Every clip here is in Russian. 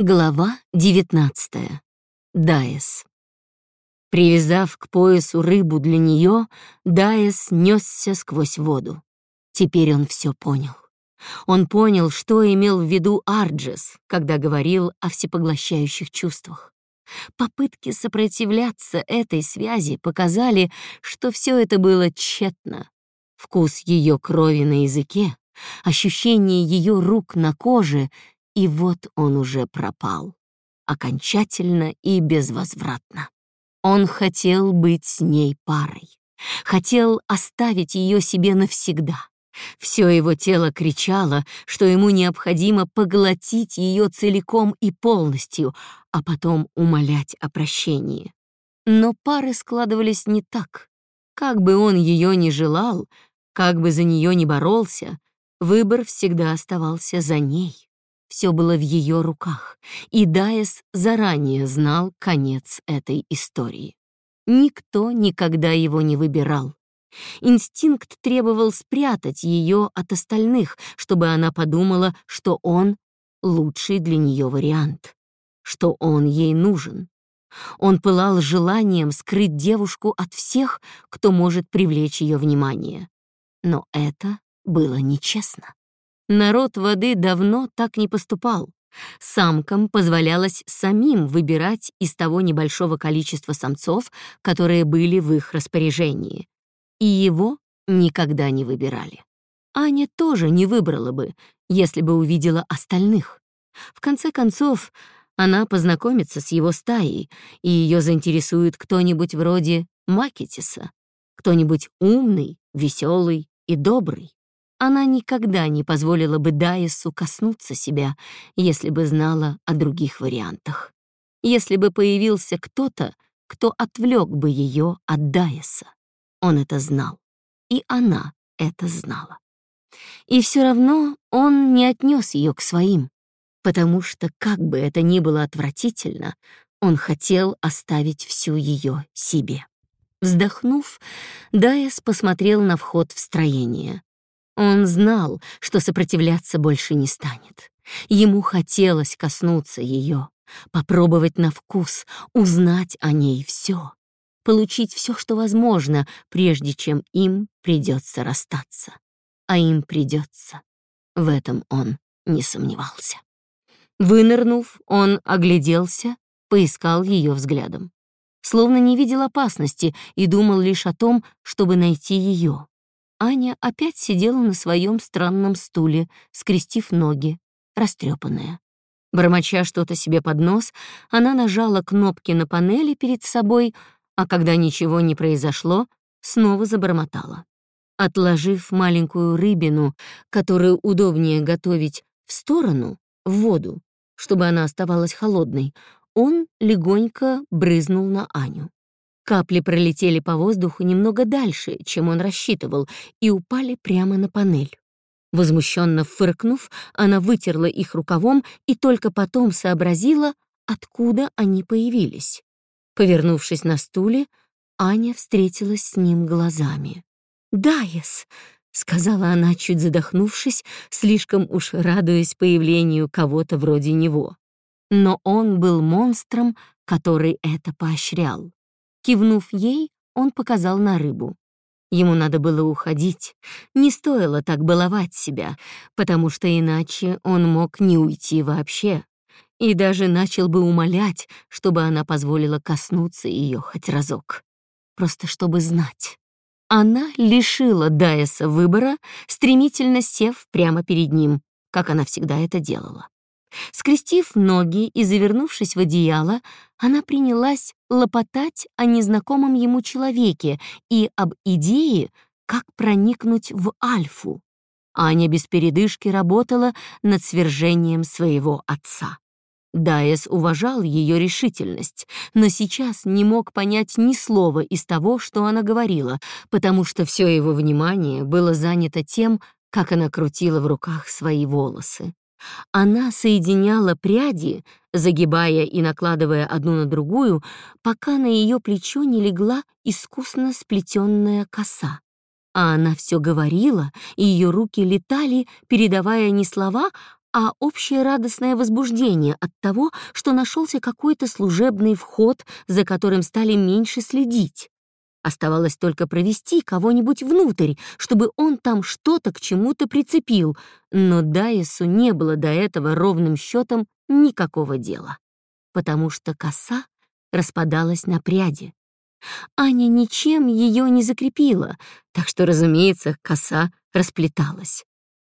Глава 19. Дайес. Привязав к поясу рыбу для нее, Дайес несся сквозь воду. Теперь он все понял. Он понял, что имел в виду Арджес, когда говорил о всепоглощающих чувствах. Попытки сопротивляться этой связи показали, что все это было тщетно. Вкус ее крови на языке, ощущение ее рук на коже — и вот он уже пропал. Окончательно и безвозвратно. Он хотел быть с ней парой. Хотел оставить ее себе навсегда. Все его тело кричало, что ему необходимо поглотить ее целиком и полностью, а потом умолять о прощении. Но пары складывались не так. Как бы он ее ни желал, как бы за нее ни боролся, выбор всегда оставался за ней. Все было в ее руках, и Дайес заранее знал конец этой истории. Никто никогда его не выбирал. Инстинкт требовал спрятать ее от остальных, чтобы она подумала, что он — лучший для нее вариант, что он ей нужен. Он пылал желанием скрыть девушку от всех, кто может привлечь ее внимание. Но это было нечестно. Народ воды давно так не поступал. Самкам позволялось самим выбирать из того небольшого количества самцов, которые были в их распоряжении. И его никогда не выбирали. Аня тоже не выбрала бы, если бы увидела остальных. В конце концов, она познакомится с его стаей, и ее заинтересует кто-нибудь вроде Макетиса, кто-нибудь умный, веселый и добрый. Она никогда не позволила бы Дайесу коснуться себя, если бы знала о других вариантах. Если бы появился кто-то, кто отвлек бы ее от Дайеса. Он это знал, и она это знала. И все равно он не отнес ее к своим, потому что, как бы это ни было отвратительно, он хотел оставить всю ее себе. Вздохнув, Дайес посмотрел на вход в строение. Он знал, что сопротивляться больше не станет. Ему хотелось коснуться ее, попробовать на вкус, узнать о ней все, получить все, что возможно, прежде чем им придется расстаться. А им придется. В этом он не сомневался. Вынырнув, он огляделся, поискал ее взглядом. Словно не видел опасности и думал лишь о том, чтобы найти ее. Аня опять сидела на своем странном стуле, скрестив ноги, растрепанная. Бормоча что-то себе под нос, она нажала кнопки на панели перед собой, а когда ничего не произошло, снова забормотала. Отложив маленькую рыбину, которую удобнее готовить в сторону, в воду, чтобы она оставалась холодной, он легонько брызнул на Аню. Капли пролетели по воздуху немного дальше, чем он рассчитывал, и упали прямо на панель. Возмущенно фыркнув, она вытерла их рукавом и только потом сообразила, откуда они появились. Повернувшись на стуле, Аня встретилась с ним глазами. «Дайес!» — сказала она, чуть задохнувшись, слишком уж радуясь появлению кого-то вроде него. Но он был монстром, который это поощрял. Кивнув ей, он показал на рыбу. Ему надо было уходить, не стоило так баловать себя, потому что иначе он мог не уйти вообще, и даже начал бы умолять, чтобы она позволила коснуться ее хоть разок. Просто чтобы знать. Она лишила Дайеса выбора, стремительно сев прямо перед ним, как она всегда это делала. Скрестив ноги и завернувшись в одеяло, она принялась лопотать о незнакомом ему человеке и об идее, как проникнуть в Альфу. Аня без передышки работала над свержением своего отца. Дайес уважал ее решительность, но сейчас не мог понять ни слова из того, что она говорила, потому что все его внимание было занято тем, как она крутила в руках свои волосы. Она соединяла пряди, загибая и накладывая одну на другую, пока на ее плечо не легла искусно сплетенная коса. А она все говорила, и ее руки летали, передавая не слова, а общее радостное возбуждение от того, что нашелся какой-то служебный вход, за которым стали меньше следить. Оставалось только провести кого-нибудь внутрь, чтобы он там что-то к чему-то прицепил, но Дайесу не было до этого ровным счетом никакого дела, потому что коса распадалась на пряди. Аня ничем ее не закрепила, так что, разумеется, коса расплеталась.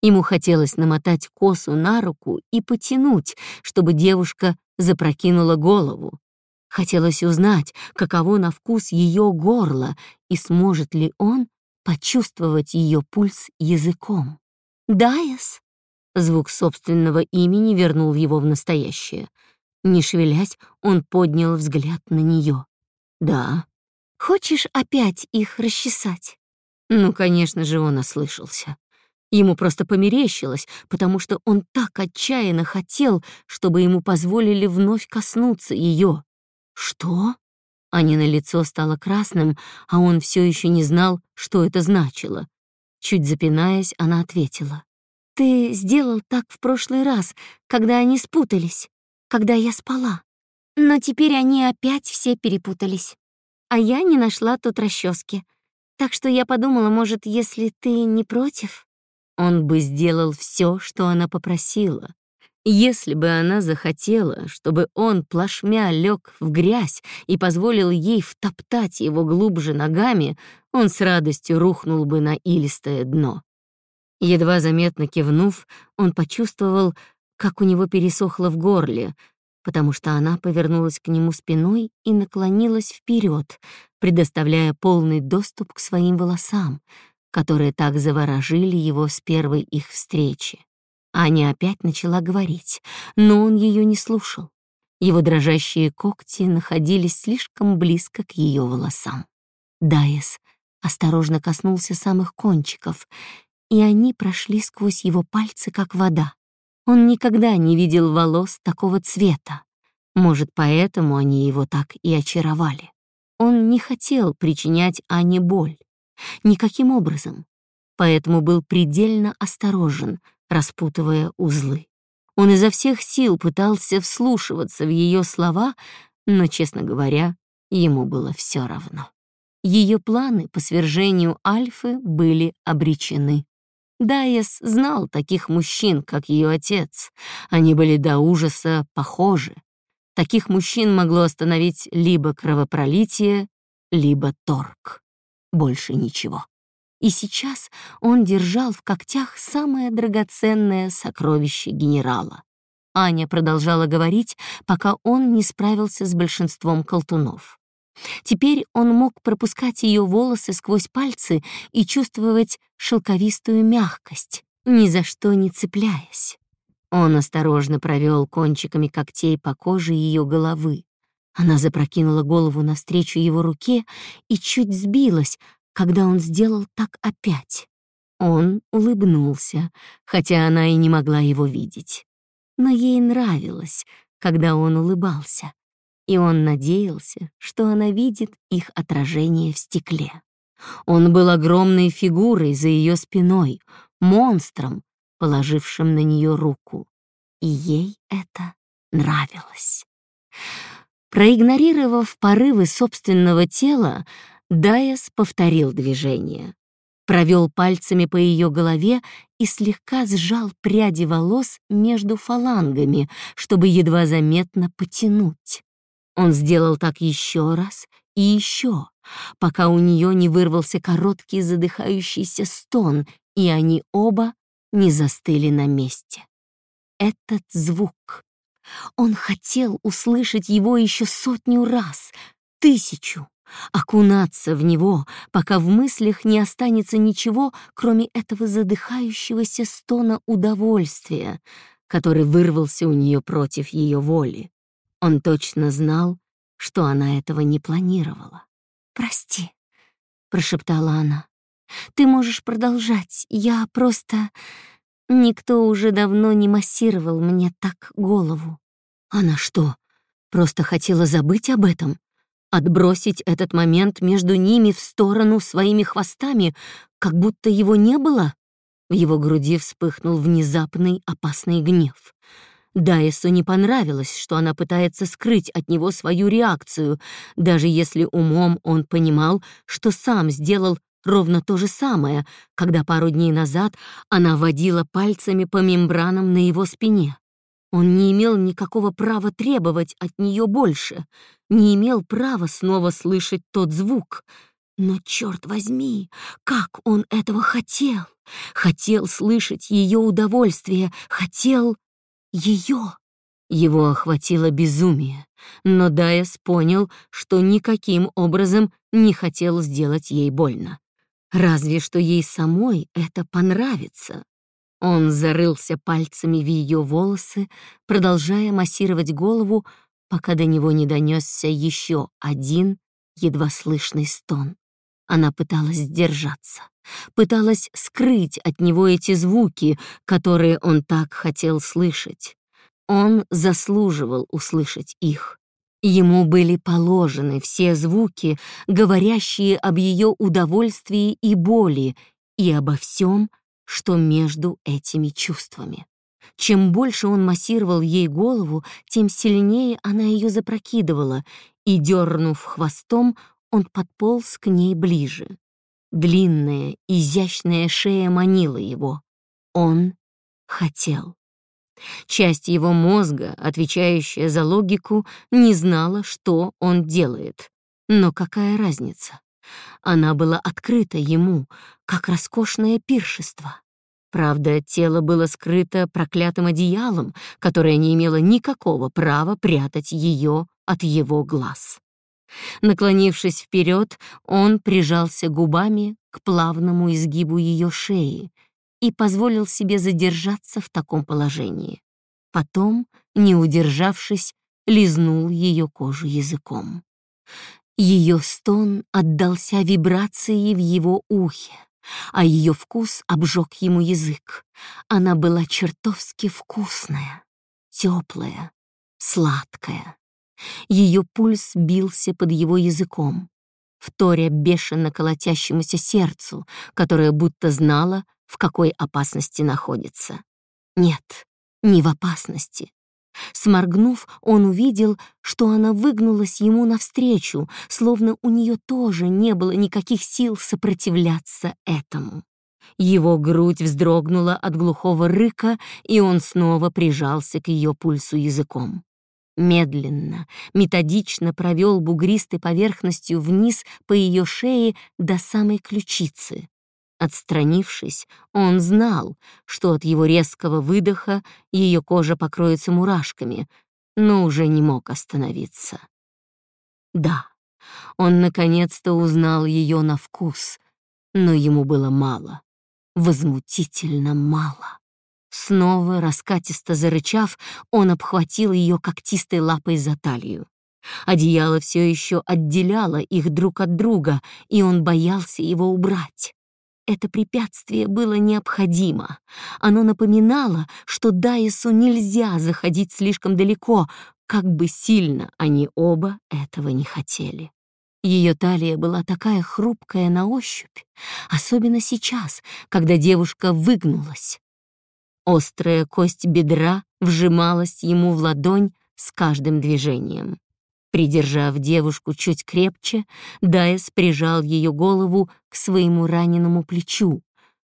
Ему хотелось намотать косу на руку и потянуть, чтобы девушка запрокинула голову. Хотелось узнать, каково на вкус ее горло и сможет ли он почувствовать ее пульс языком. «Дайес?» Звук собственного имени вернул его в настоящее. Не шевелясь, он поднял взгляд на нее. «Да». «Хочешь опять их расчесать?» Ну, конечно же, он ослышался. Ему просто померещилось, потому что он так отчаянно хотел, чтобы ему позволили вновь коснуться ее. «Что?» Анина лицо стало красным, а он все еще не знал, что это значило. Чуть запинаясь, она ответила. «Ты сделал так в прошлый раз, когда они спутались, когда я спала. Но теперь они опять все перепутались. А я не нашла тут расчески. Так что я подумала, может, если ты не против...» Он бы сделал все, что она попросила, если бы она захотела, чтобы он плашмя лег в грязь и позволил ей втоптать его глубже ногами, он с радостью рухнул бы на илистое дно. Едва заметно кивнув, он почувствовал, как у него пересохло в горле, потому что она повернулась к нему спиной и наклонилась вперед, предоставляя полный доступ к своим волосам, которые так заворожили его с первой их встречи. Аня опять начала говорить, но он ее не слушал. Его дрожащие когти находились слишком близко к ее волосам. Дайес осторожно коснулся самых кончиков, и они прошли сквозь его пальцы, как вода. Он никогда не видел волос такого цвета. Может, поэтому они его так и очаровали. Он не хотел причинять Ане боль. Никаким образом. Поэтому был предельно осторожен — распутывая узлы. Он изо всех сил пытался вслушиваться в ее слова, но, честно говоря, ему было все равно. Ее планы по свержению Альфы были обречены. Дайес знал таких мужчин, как ее отец. Они были до ужаса похожи. Таких мужчин могло остановить либо кровопролитие, либо торг. Больше ничего и сейчас он держал в когтях самое драгоценное сокровище генерала. Аня продолжала говорить, пока он не справился с большинством колтунов. Теперь он мог пропускать ее волосы сквозь пальцы и чувствовать шелковистую мягкость, ни за что не цепляясь. Он осторожно провел кончиками когтей по коже ее головы. Она запрокинула голову навстречу его руке и чуть сбилась, когда он сделал так опять. Он улыбнулся, хотя она и не могла его видеть. Но ей нравилось, когда он улыбался, и он надеялся, что она видит их отражение в стекле. Он был огромной фигурой за ее спиной, монстром, положившим на нее руку. И ей это нравилось. Проигнорировав порывы собственного тела, Дайес повторил движение, провел пальцами по ее голове и слегка сжал пряди волос между фалангами, чтобы едва заметно потянуть. Он сделал так еще раз и еще, пока у нее не вырвался короткий задыхающийся стон, и они оба не застыли на месте. Этот звук. Он хотел услышать его еще сотню раз, тысячу окунаться в него, пока в мыслях не останется ничего, кроме этого задыхающегося стона удовольствия, который вырвался у нее против ее воли. Он точно знал, что она этого не планировала. «Прости», — прошептала она. «Ты можешь продолжать. Я просто... Никто уже давно не массировал мне так голову». Она что, просто хотела забыть об этом? Отбросить этот момент между ними в сторону своими хвостами, как будто его не было? В его груди вспыхнул внезапный опасный гнев. Дайсу не понравилось, что она пытается скрыть от него свою реакцию, даже если умом он понимал, что сам сделал ровно то же самое, когда пару дней назад она водила пальцами по мембранам на его спине. Он не имел никакого права требовать от нее больше, не имел права снова слышать тот звук. Но, черт возьми, как он этого хотел! Хотел слышать ее удовольствие, хотел ее. Его охватило безумие, но Дайес понял, что никаким образом не хотел сделать ей больно. Разве что ей самой это понравится. Он зарылся пальцами в ее волосы, продолжая массировать голову, пока до него не донесся еще один едва слышный стон. Она пыталась сдержаться, пыталась скрыть от него эти звуки, которые он так хотел слышать. Он заслуживал услышать их. Ему были положены все звуки, говорящие об ее удовольствии и боли, и обо всем, что между этими чувствами. Чем больше он массировал ей голову, тем сильнее она ее запрокидывала, и, дернув хвостом, он подполз к ней ближе. Длинная, изящная шея манила его. Он хотел. Часть его мозга, отвечающая за логику, не знала, что он делает. Но какая разница? Она была открыта ему, как роскошное пиршество. Правда, тело было скрыто проклятым одеялом, которое не имело никакого права прятать ее от его глаз. Наклонившись вперед, он прижался губами к плавному изгибу ее шеи и позволил себе задержаться в таком положении. Потом, не удержавшись, лизнул ее кожу языком. Ее стон отдался вибрации в его ухе, а ее вкус обжег ему язык. Она была чертовски вкусная, теплая, сладкая. Ее пульс бился под его языком, вторя бешено колотящемуся сердцу, которое будто знало, в какой опасности находится. Нет, не в опасности. Сморгнув, он увидел, что она выгнулась ему навстречу, словно у нее тоже не было никаких сил сопротивляться этому. Его грудь вздрогнула от глухого рыка, и он снова прижался к ее пульсу языком. Медленно, методично провел бугристой поверхностью вниз по ее шее до самой ключицы. Отстранившись, он знал, что от его резкого выдоха ее кожа покроется мурашками, но уже не мог остановиться. Да, он наконец-то узнал ее на вкус, но ему было мало, возмутительно мало. Снова, раскатисто зарычав, он обхватил ее когтистой лапой за талию. Одеяло все еще отделяло их друг от друга, и он боялся его убрать. Это препятствие было необходимо. Оно напоминало, что Дайсу нельзя заходить слишком далеко, как бы сильно они оба этого не хотели. Ее талия была такая хрупкая на ощупь, особенно сейчас, когда девушка выгнулась. Острая кость бедра вжималась ему в ладонь с каждым движением. Придержав девушку чуть крепче, Дайс прижал ее голову к своему раненому плечу,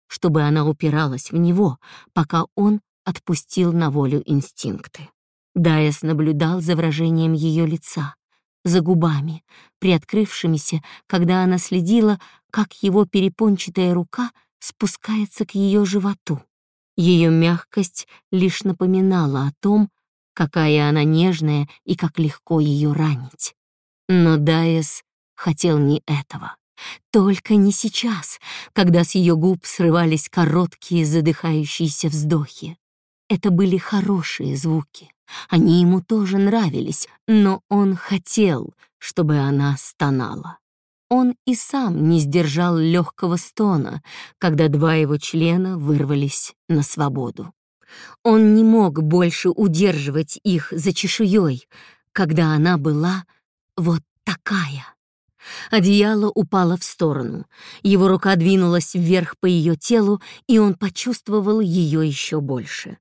чтобы она упиралась в него, пока он отпустил на волю инстинкты. Дайс наблюдал за выражением ее лица, за губами, приоткрывшимися, когда она следила, как его перепончатая рука спускается к ее животу. Ее мягкость лишь напоминала о том, какая она нежная и как легко ее ранить. Но Дайес хотел не этого. Только не сейчас, когда с ее губ срывались короткие задыхающиеся вздохи. Это были хорошие звуки. Они ему тоже нравились, но он хотел, чтобы она стонала. Он и сам не сдержал легкого стона, когда два его члена вырвались на свободу. Он не мог больше удерживать их за чешуей, когда она была вот такая. Одеяло упало в сторону. Его рука двинулась вверх по ее телу, и он почувствовал ее еще больше.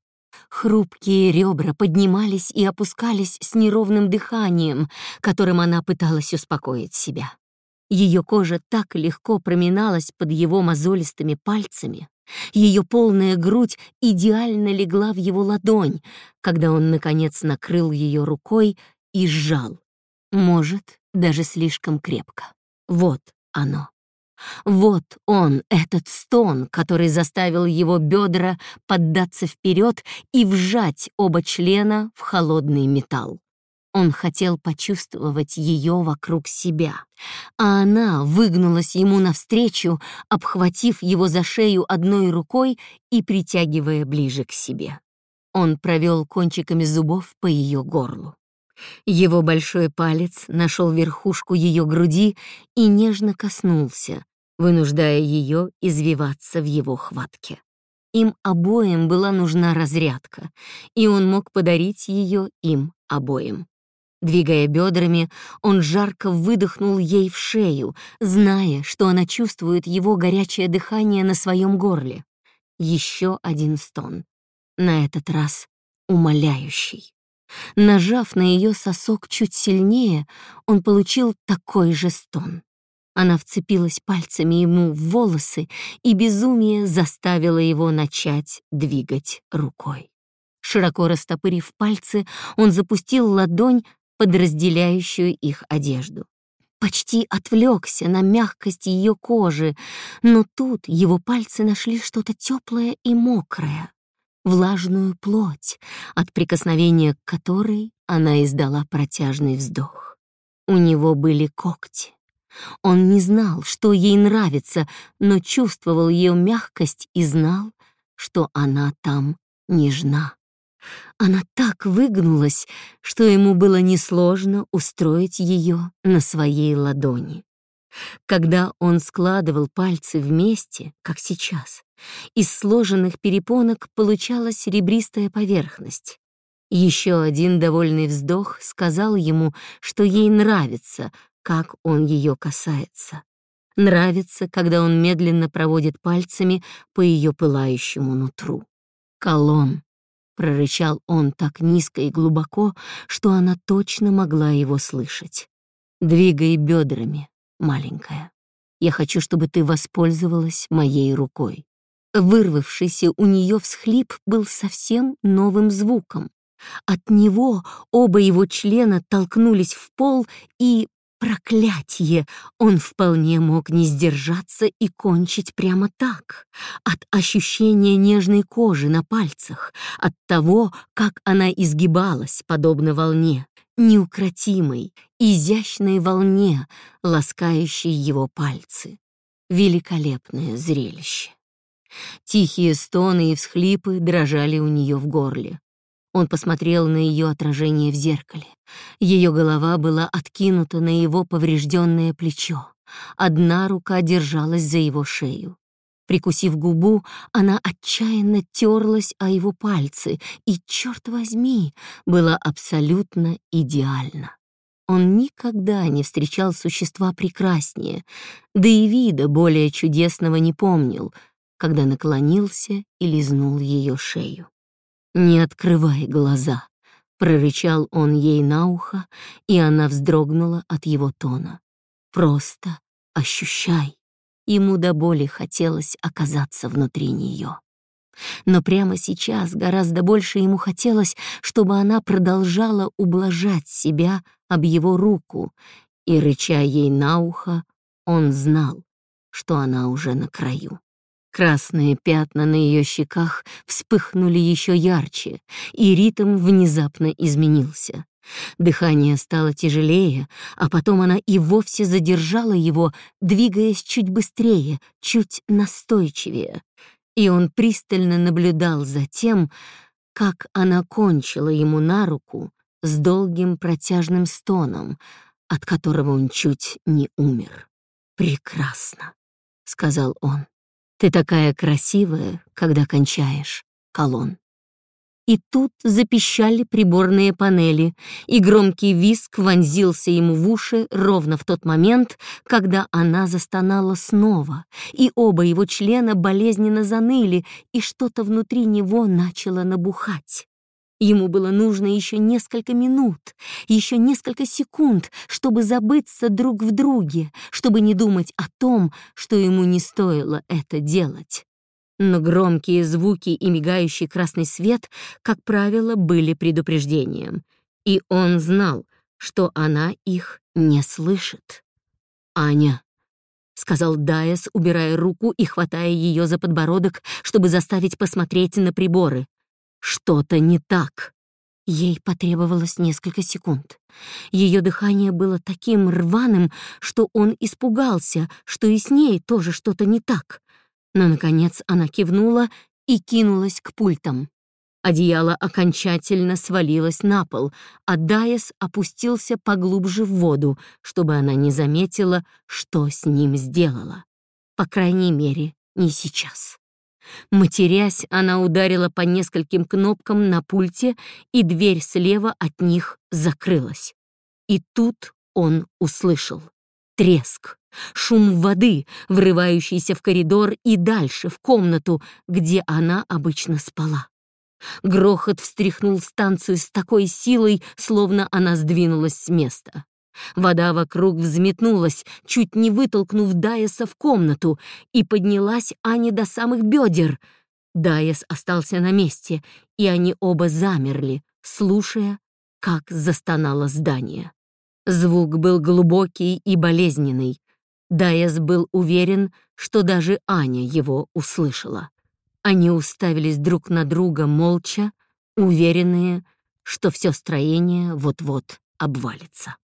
Хрупкие ребра поднимались и опускались с неровным дыханием, которым она пыталась успокоить себя. Ее кожа так легко проминалась под его мозолистыми пальцами, ее полная грудь идеально легла в его ладонь, когда он, наконец, накрыл ее рукой и сжал. Может, даже слишком крепко. Вот оно. Вот он, этот стон, который заставил его бедра поддаться вперед и вжать оба члена в холодный металл. Он хотел почувствовать ее вокруг себя, а она выгнулась ему навстречу, обхватив его за шею одной рукой и притягивая ближе к себе. Он провел кончиками зубов по ее горлу. Его большой палец нашел верхушку ее груди и нежно коснулся, вынуждая ее извиваться в его хватке. Им обоим была нужна разрядка, и он мог подарить ее им обоим. Двигая бедрами, он жарко выдохнул ей в шею, зная, что она чувствует его горячее дыхание на своем горле. Еще один стон. На этот раз умоляющий. Нажав на ее сосок чуть сильнее, он получил такой же стон. Она вцепилась пальцами ему в волосы, и безумие заставило его начать двигать рукой. Широко растопырив пальцы, он запустил ладонь под разделяющую их одежду. Почти отвлекся на мягкость ее кожи, но тут его пальцы нашли что-то теплое и мокрое, влажную плоть, от прикосновения к которой она издала протяжный вздох. У него были когти. Он не знал, что ей нравится, но чувствовал ее мягкость и знал, что она там нежна. Она так выгнулась, что ему было несложно устроить ее на своей ладони. Когда он складывал пальцы вместе, как сейчас, из сложенных перепонок получалась ребристая поверхность. Еще один довольный вздох сказал ему, что ей нравится, как он ее касается. Нравится, когда он медленно проводит пальцами по ее пылающему нутру. Колон прорычал он так низко и глубоко, что она точно могла его слышать. «Двигай бедрами, маленькая. Я хочу, чтобы ты воспользовалась моей рукой». Вырвавшийся у нее всхлип был совсем новым звуком. От него оба его члена толкнулись в пол и Проклятье! Он вполне мог не сдержаться и кончить прямо так. От ощущения нежной кожи на пальцах, от того, как она изгибалась, подобно волне, неукротимой, изящной волне, ласкающей его пальцы. Великолепное зрелище. Тихие стоны и всхлипы дрожали у нее в горле. Он посмотрел на ее отражение в зеркале. Ее голова была откинута на его поврежденное плечо. Одна рука держалась за его шею. Прикусив губу, она отчаянно терлась о его пальцы, и, черт возьми, была абсолютно идеальна. Он никогда не встречал существа прекраснее, да и вида более чудесного не помнил, когда наклонился и лизнул ее шею. «Не открывай глаза», — прорычал он ей на ухо, и она вздрогнула от его тона. «Просто ощущай». Ему до боли хотелось оказаться внутри нее. Но прямо сейчас гораздо больше ему хотелось, чтобы она продолжала ублажать себя об его руку, и, рыча ей на ухо, он знал, что она уже на краю. Красные пятна на ее щеках вспыхнули еще ярче, и ритм внезапно изменился. Дыхание стало тяжелее, а потом она и вовсе задержала его, двигаясь чуть быстрее, чуть настойчивее. И он пристально наблюдал за тем, как она кончила ему на руку с долгим протяжным стоном, от которого он чуть не умер. «Прекрасно», — сказал он. Ты такая красивая, когда кончаешь, колон. И тут запищали приборные панели, и громкий визг вонзился ему в уши ровно в тот момент, когда она застонала снова, и оба его члена болезненно заныли, и что-то внутри него начало набухать. Ему было нужно еще несколько минут, еще несколько секунд, чтобы забыться друг в друге, чтобы не думать о том, что ему не стоило это делать. Но громкие звуки и мигающий красный свет, как правило, были предупреждением. И он знал, что она их не слышит. «Аня», — сказал Дайес, убирая руку и хватая ее за подбородок, чтобы заставить посмотреть на приборы. Что-то не так. Ей потребовалось несколько секунд. Ее дыхание было таким рваным, что он испугался, что и с ней тоже что-то не так. Но, наконец, она кивнула и кинулась к пультам. Одеяло окончательно свалилось на пол, а Дайес опустился поглубже в воду, чтобы она не заметила, что с ним сделала. По крайней мере, не сейчас. Матерясь, она ударила по нескольким кнопкам на пульте, и дверь слева от них закрылась. И тут он услышал треск, шум воды, врывающийся в коридор и дальше, в комнату, где она обычно спала. Грохот встряхнул станцию с такой силой, словно она сдвинулась с места. Вода вокруг взметнулась, чуть не вытолкнув Дайеса в комнату, и поднялась Ане до самых бедер. Дайес остался на месте, и они оба замерли, слушая, как застонало здание. Звук был глубокий и болезненный. Дайес был уверен, что даже Аня его услышала. Они уставились друг на друга молча, уверенные, что все строение вот-вот обвалится.